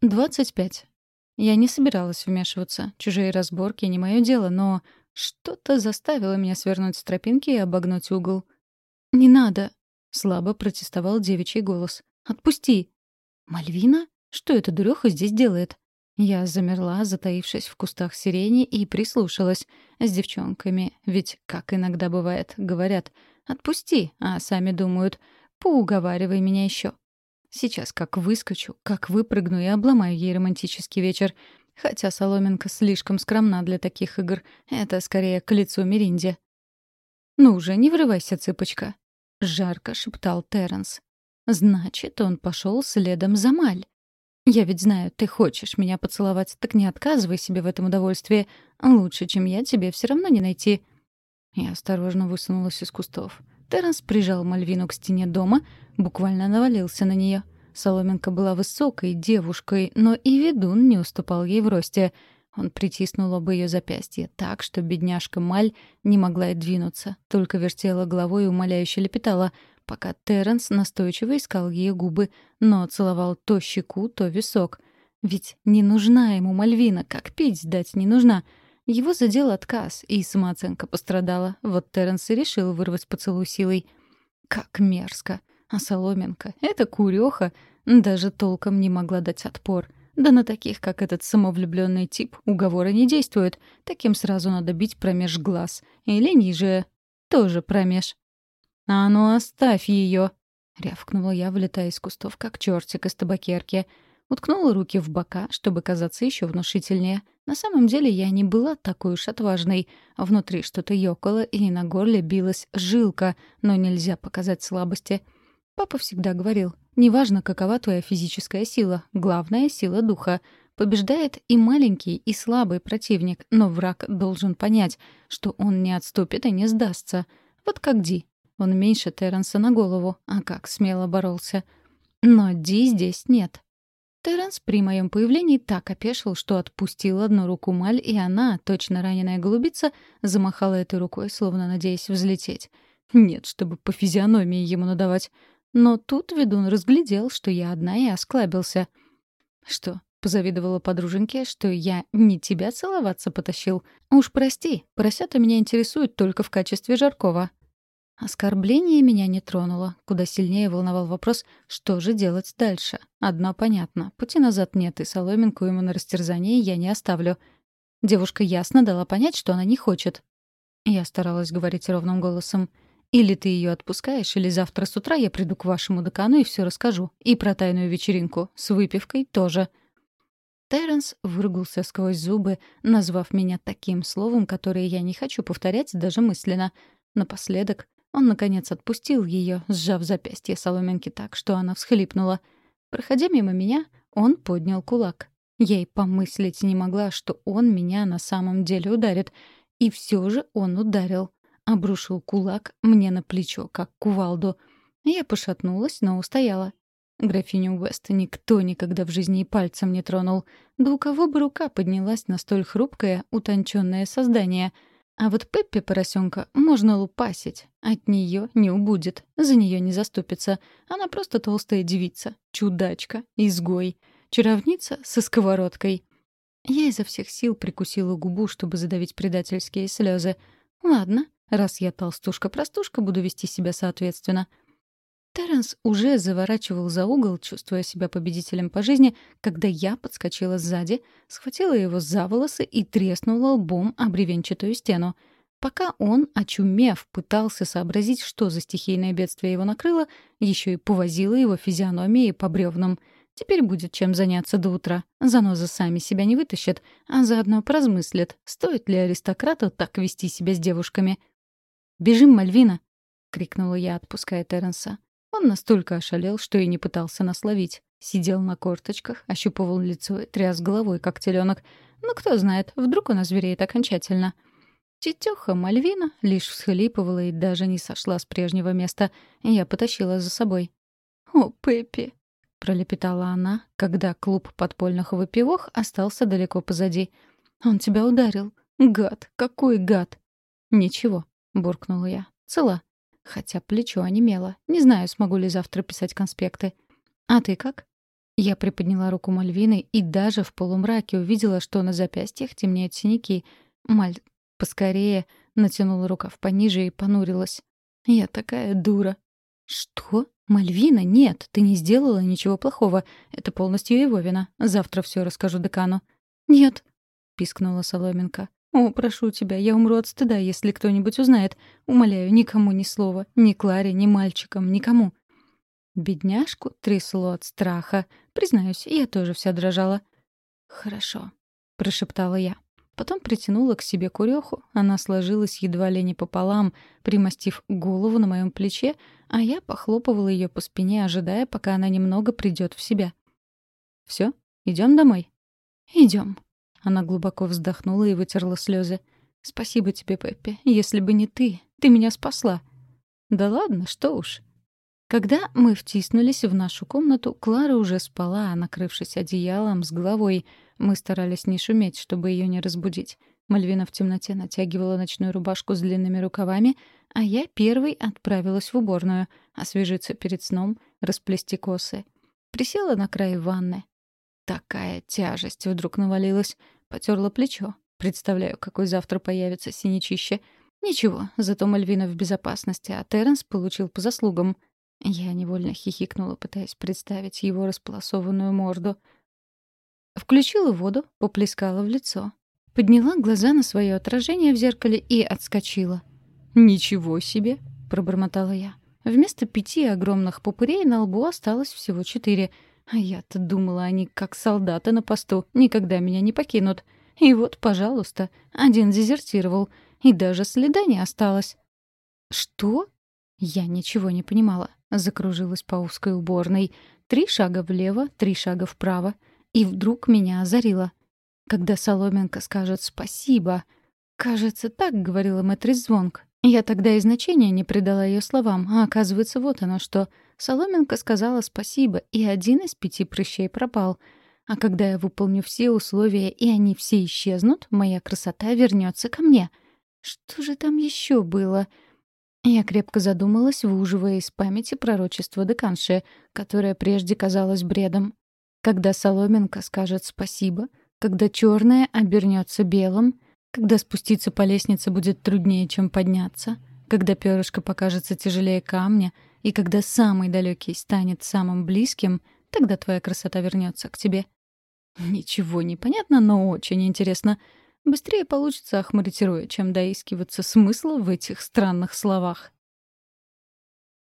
25. Я не собиралась вмешиваться. Чужие разборки — не мое дело, но что-то заставило меня свернуть с тропинки и обогнуть угол. «Не надо!» — слабо протестовал девичий голос. «Отпусти!» «Мальвина? Что эта дуреха здесь делает?» Я замерла, затаившись в кустах сирени, и прислушалась с девчонками. Ведь, как иногда бывает, говорят «отпусти», а сами думают «поуговаривай меня еще». Сейчас как выскочу, как выпрыгну и обломаю ей романтический вечер. Хотя Соломенко слишком скромна для таких игр. Это скорее к лицу Меринде. «Ну уже не врывайся, цыпочка», — жарко шептал Терренс. «Значит, он пошел следом за Маль. Я ведь знаю, ты хочешь меня поцеловать, так не отказывай себе в этом удовольствии. Лучше, чем я, тебе все равно не найти». Я осторожно высунулась из кустов. Терренс прижал Мальвину к стене дома, буквально навалился на нее. Соломенка была высокой девушкой, но и ведун не уступал ей в росте. Он притиснул оба ее запястья так, что бедняжка Маль не могла и двинуться, только вертела головой и умоляюще лепетала, пока Терренс настойчиво искал ее губы, но целовал то щеку, то висок. Ведь не нужна ему Мальвина, как пить дать не нужна — его задел отказ, и самооценка пострадала. Вот Терренс и решил вырвать поцелуй силой. Как мерзко. А Соломенко, эта куреха, даже толком не могла дать отпор. Да на таких, как этот самовлюбленный тип, уговоры не действуют. Таким сразу надо бить промеж глаз. Или ниже. Тоже промеж. «А ну оставь ее! рявкнула я, вылетая из кустов, как чертик из табакерки. Уткнула руки в бока, чтобы казаться еще внушительнее — на самом деле я не была такой уж отважной. Внутри что-то ёкало, и на горле билась жилка, но нельзя показать слабости. Папа всегда говорил, неважно, какова твоя физическая сила, главная — сила духа. Побеждает и маленький, и слабый противник, но враг должен понять, что он не отступит и не сдастся. Вот как Ди. Он меньше Терренса на голову, а как смело боролся. Но Ди здесь нет. Терренс при моем появлении так опешил, что отпустил одну руку Маль, и она, точно раненая голубица, замахала этой рукой, словно надеясь взлететь. Нет, чтобы по физиономии ему надавать. Но тут ведун разглядел, что я одна, и осклабился. «Что, позавидовала подруженьке, что я не тебя целоваться потащил? Уж прости, поросята меня интересуют только в качестве жаркого». Оскорбление меня не тронуло. Куда сильнее волновал вопрос, что же делать дальше. Одно понятно. Пути назад нет, и соломинку ему на растерзание я не оставлю. Девушка ясно дала понять, что она не хочет. Я старалась говорить ровным голосом. «Или ты ее отпускаешь, или завтра с утра я приду к вашему декану и все расскажу. И про тайную вечеринку. С выпивкой тоже». Терренс выругался сквозь зубы, назвав меня таким словом, которое я не хочу повторять даже мысленно. Напоследок он, наконец, отпустил ее, сжав запястье соломинки так, что она всхлипнула. Проходя мимо меня, он поднял кулак. Я и помыслить не могла, что он меня на самом деле ударит. И все же он ударил. Обрушил кулак мне на плечо, как кувалду. Я пошатнулась, но устояла. Графиню Уэст никто никогда в жизни и пальцем не тронул. Да у кого бы рука поднялась на столь хрупкое, утонченное создание — а вот Пеппи поросенка можно лупасить. От нее не убудет, за нее не заступится. Она просто толстая девица, чудачка, изгой, чаровница со сковородкой. Я изо всех сил прикусила губу, чтобы задавить предательские слезы. Ладно, раз я толстушка-простушка, буду вести себя соответственно. Терренс уже заворачивал за угол, чувствуя себя победителем по жизни, когда я подскочила сзади, схватила его за волосы и треснула лбом о бревенчатую стену. Пока он, очумев, пытался сообразить, что за стихийное бедствие его накрыло, еще и повозила его физиономией по бревнам. Теперь будет чем заняться до утра. Занозы сами себя не вытащат, а заодно поразмыслят, стоит ли аристократу так вести себя с девушками. «Бежим, Мальвина!» — крикнула я, отпуская Терренса. Он настолько ошалел, что и не пытался нас ловить. Сидел на корточках, ощупывал лицо и тряс головой, как теленок. Ну, кто знает, вдруг он озвереет окончательно. Тетёха Мальвина лишь всхлипывала и даже не сошла с прежнего места. Я потащила за собой. «О, Пеппи!» — пролепетала она, когда клуб подпольных выпивох остался далеко позади. «Он тебя ударил. Гад! Какой гад!» «Ничего», — буркнула я. «Цела. Хотя плечо онемело. Не знаю, смогу ли завтра писать конспекты. А ты как? Я приподняла руку Мальвины и даже в полумраке увидела, что на запястьях темнеют синяки. Маль поскорее натянула рукав пониже и понурилась. Я такая дура. «Что? Мальвина? Нет, ты не сделала ничего плохого. Это полностью его вина. Завтра все расскажу декану». «Нет», — пискнула Соломенко. «О, прошу тебя, я умру от стыда, если кто-нибудь узнает. Умоляю, никому ни слова. Ни Кларе, ни мальчикам, никому». Бедняжку трясло от страха. Признаюсь, я тоже вся дрожала. «Хорошо», — прошептала я. Потом притянула к себе куреху. Она сложилась едва ли не пополам, примостив голову на моем плече, а я похлопывала ее по спине, ожидая, пока она немного придет в себя. Все, идем домой. Идем. Она глубоко вздохнула и вытерла слезы. «Спасибо тебе, Пеппи. Если бы не ты, ты меня спасла». «Да ладно, что уж». Когда мы втиснулись в нашу комнату, Клара уже спала, накрывшись одеялом с головой. Мы старались не шуметь, чтобы ее не разбудить. Мальвина в темноте натягивала ночную рубашку с длинными рукавами, а я первой отправилась в уборную, освежиться перед сном, расплести косы. Присела на край ванны. Такая тяжесть вдруг навалилась. Потерла плечо. Представляю, какой завтра появится синячище. Ничего, зато Мальвина в безопасности, а Терренс получил по заслугам — я невольно хихикнула, пытаясь представить его располосованную морду. Включила воду, поплескала в лицо. Подняла глаза на свое отражение в зеркале и отскочила. «Ничего себе!» — пробормотала я. Вместо пяти огромных пупырей на лбу осталось всего четыре. А я-то думала, они, как солдаты на посту, никогда меня не покинут. И вот, пожалуйста, один дезертировал, и даже следа не осталось. «Что?» Я ничего не понимала. Закружилась по узкой уборной. Три шага влево, три шага вправо. И вдруг меня озарило. Когда Соломенко скажет «спасибо», кажется, так говорила Мэтрис Звонк. Я тогда и значения не придала ее словам, а оказывается, вот оно что. Соломенко сказала «спасибо», и один из пяти прыщей пропал. А когда я выполню все условия, и они все исчезнут, моя красота вернется ко мне. Что же там еще было? Я крепко задумалась, выуживая из памяти пророчество деканши, которое прежде казалось бредом. Когда соломинка скажет «спасибо», когда черное обернется белым, когда спуститься по лестнице будет труднее, чем подняться, когда перышко покажется тяжелее камня, и когда самый далекий станет самым близким, тогда твоя красота вернется к тебе. Ничего не понятно, но очень интересно — Быстрее получится охмарить чем доискиваться смысла в этих странных словах.